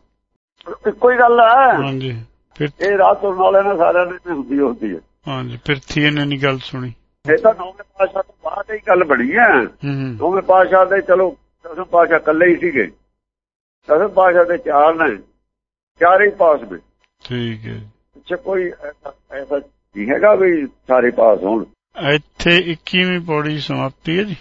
ਹੀ ਗੱਲ ਹੈ। ਹਾਂਜੀ ਫਿਰ ਇਹ ਰਾਤ ਤੁਰਨ ਵਾਲੇ ਨੇ ਸਾਰਿਆਂ ਨੇ ਹੁੰਦੀ ਹੁੰਦੀ ਹੈ। ਹਾਂਜੀ ਪਿਰਥੀ ਨੇ ਨਹੀਂ ਗੱਲ ਸੁਣੀ। ਇਹ ਤਾਂ ਨੌਵੇਂ ਪਾਸ਼ਾ ਤੋਂ ਬਾਅਦ ਹੀ ਗੱਲ ਬਣੀ ਹੈ। ਨੌਵੇਂ ਪਾਸ਼ਾ ਦੇ ਚਲੋ ਦਸਵੇਂ ਪਾਸ਼ਾ ਇਕੱਲੇ ਹੀ ਸੀਗੇ। ਦਸਵੇਂ ਪਾਸ਼ਾ ਦੇ ਚਾਰ ਨੇ ਚਾਰੇ ਹੀ ਪਾਸ ਨੇ। ਠੀਕ ਹੈ। ਪਿੱਛੇ ਕੋਈ ਐਸਾ ਐਸਾ ਨਹੀਂ ਹੈਗਾ ਵੀ ਸਾਰੇ ਪਾਸ ਹੋਣ। ਇੱਥੇ 21ਵੀਂ ਪੌੜੀ ਸਮਾਪਤੀ ਹੈ ਜੀ।